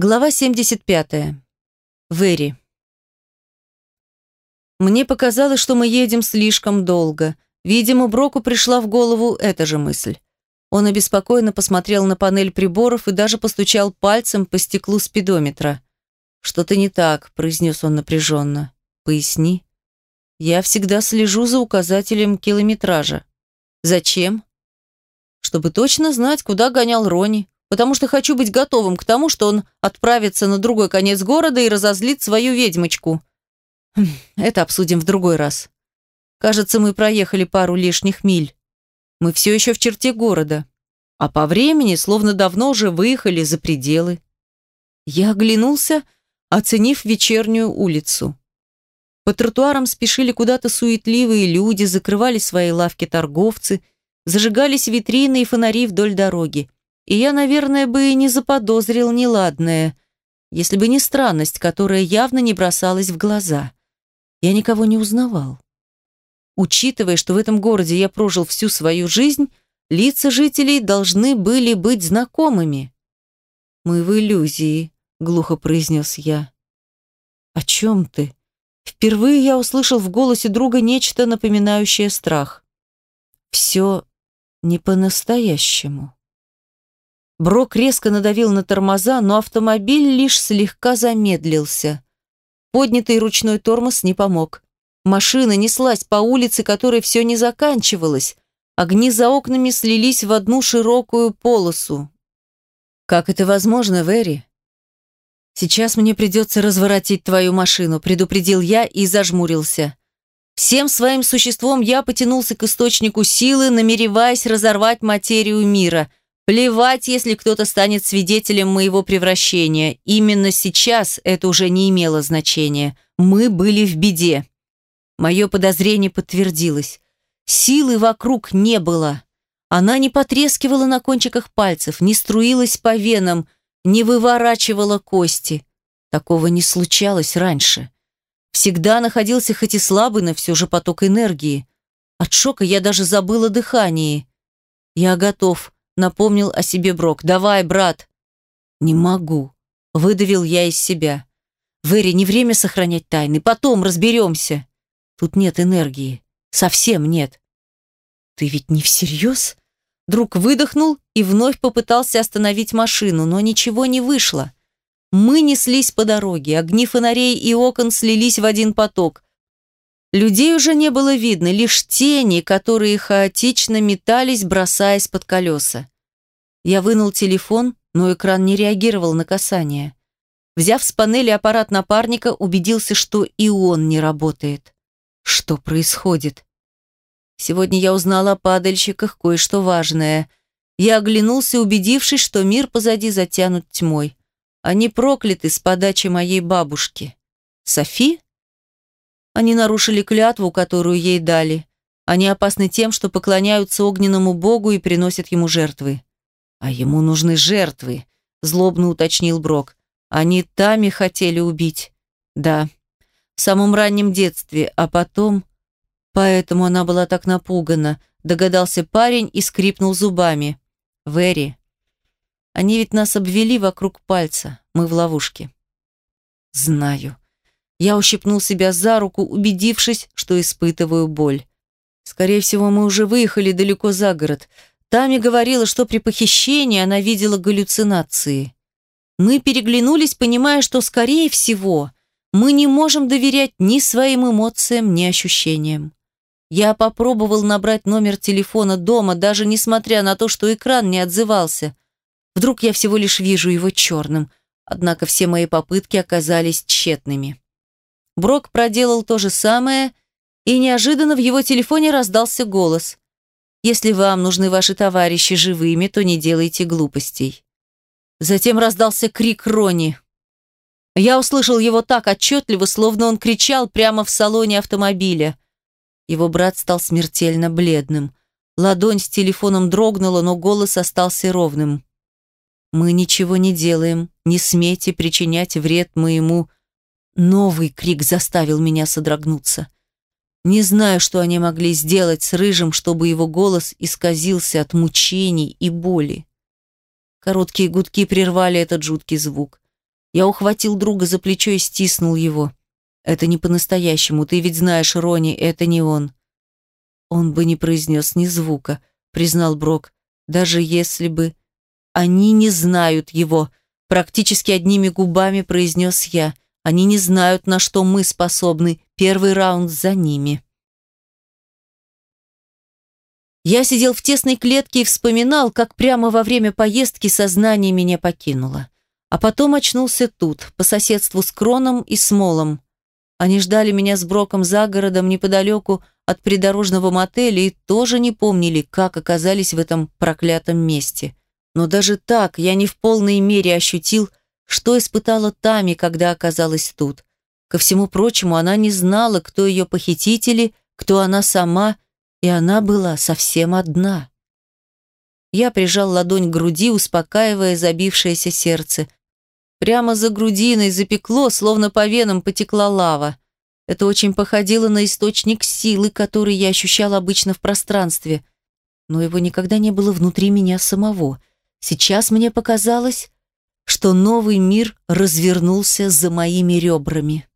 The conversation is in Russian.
Глава 75. Вэри. Мне показалось, что мы едем слишком долго. Видимо, Броку пришла в голову эта же мысль. Он обеспокоенно посмотрел на панель приборов и даже постучал пальцем по стеклу спидометра. «Что-то не так», – произнес он напряженно. «Поясни». «Я всегда слежу за указателем километража». «Зачем?» «Чтобы точно знать, куда гонял Рони потому что хочу быть готовым к тому, что он отправится на другой конец города и разозлит свою ведьмочку. Хм, это обсудим в другой раз. Кажется, мы проехали пару лишних миль. Мы все еще в черте города. А по времени, словно давно уже выехали за пределы. Я оглянулся, оценив вечернюю улицу. По тротуарам спешили куда-то суетливые люди, закрывали свои лавки торговцы, зажигались витрины и фонари вдоль дороги и я, наверное, бы и не заподозрил неладное, если бы не странность, которая явно не бросалась в глаза. Я никого не узнавал. Учитывая, что в этом городе я прожил всю свою жизнь, лица жителей должны были быть знакомыми. «Мы в иллюзии», — глухо произнес я. «О чем ты?» Впервые я услышал в голосе друга нечто напоминающее страх. «Все не по-настоящему». Брок резко надавил на тормоза, но автомобиль лишь слегка замедлился. Поднятый ручной тормоз не помог. Машина неслась по улице, которой все не заканчивалось. Огни за окнами слились в одну широкую полосу. «Как это возможно, Вэри?» «Сейчас мне придется разворотить твою машину», — предупредил я и зажмурился. Всем своим существом я потянулся к источнику силы, намереваясь разорвать материю мира — Плевать, если кто-то станет свидетелем моего превращения. Именно сейчас это уже не имело значения. Мы были в беде. Мое подозрение подтвердилось. Силы вокруг не было. Она не потрескивала на кончиках пальцев, не струилась по венам, не выворачивала кости. Такого не случалось раньше. Всегда находился хоть и слабый, но все же поток энергии. От шока я даже забыла дыхание. Я готов напомнил о себе Брок. «Давай, брат!» «Не могу», — выдавил я из себя. «Вэри, не время сохранять тайны, потом разберемся». «Тут нет энергии, совсем нет». «Ты ведь не всерьез?» Друг выдохнул и вновь попытался остановить машину, но ничего не вышло. Мы неслись по дороге, огни фонарей и окон слились в один поток. Людей уже не было видно, лишь тени, которые хаотично метались, бросаясь под колеса. Я вынул телефон, но экран не реагировал на касание. Взяв с панели аппарат напарника, убедился, что и он не работает. Что происходит? Сегодня я узнала о падальщиках кое-что важное. Я оглянулся, убедившись, что мир позади затянут тьмой. Они прокляты с подачи моей бабушки. Софи? Они нарушили клятву, которую ей дали. Они опасны тем, что поклоняются огненному богу и приносят ему жертвы. А ему нужны жертвы, злобно уточнил Брок. Они Тами хотели убить. Да, в самом раннем детстве, а потом... Поэтому она была так напугана, догадался парень и скрипнул зубами. Вэри, они ведь нас обвели вокруг пальца. Мы в ловушке. Знаю. Я ущипнул себя за руку, убедившись, что испытываю боль. Скорее всего, мы уже выехали далеко за город. Тами говорила, что при похищении она видела галлюцинации. Мы переглянулись, понимая, что, скорее всего, мы не можем доверять ни своим эмоциям, ни ощущениям. Я попробовал набрать номер телефона дома, даже несмотря на то, что экран не отзывался. Вдруг я всего лишь вижу его черным, однако все мои попытки оказались тщетными. Брок проделал то же самое, и неожиданно в его телефоне раздался голос. «Если вам нужны ваши товарищи живыми, то не делайте глупостей». Затем раздался крик Рони. Я услышал его так отчетливо, словно он кричал прямо в салоне автомобиля. Его брат стал смертельно бледным. Ладонь с телефоном дрогнула, но голос остался ровным. «Мы ничего не делаем. Не смейте причинять вред моему...» Новый крик заставил меня содрогнуться. Не знаю, что они могли сделать с Рыжим, чтобы его голос исказился от мучений и боли. Короткие гудки прервали этот жуткий звук. Я ухватил друга за плечо и стиснул его. «Это не по-настоящему, ты ведь знаешь, Рони, это не он». «Он бы не произнес ни звука», — признал Брок, «даже если бы...» «Они не знают его», — практически одними губами произнес я. «Они не знают, на что мы способны. Первый раунд за ними». Я сидел в тесной клетке и вспоминал, как прямо во время поездки сознание меня покинуло. А потом очнулся тут, по соседству с Кроном и Смолом. Они ждали меня с Броком за городом неподалеку от придорожного мотеля и тоже не помнили, как оказались в этом проклятом месте. Но даже так я не в полной мере ощутил, что испытала Тами, когда оказалась тут. Ко всему прочему, она не знала, кто ее похитители, кто она сама, и она была совсем одна. Я прижал ладонь к груди, успокаивая забившееся сердце. Прямо за грудиной запекло, словно по венам потекла лава. Это очень походило на источник силы, который я ощущал обычно в пространстве. Но его никогда не было внутри меня самого. Сейчас мне показалось, что новый мир развернулся за моими ребрами.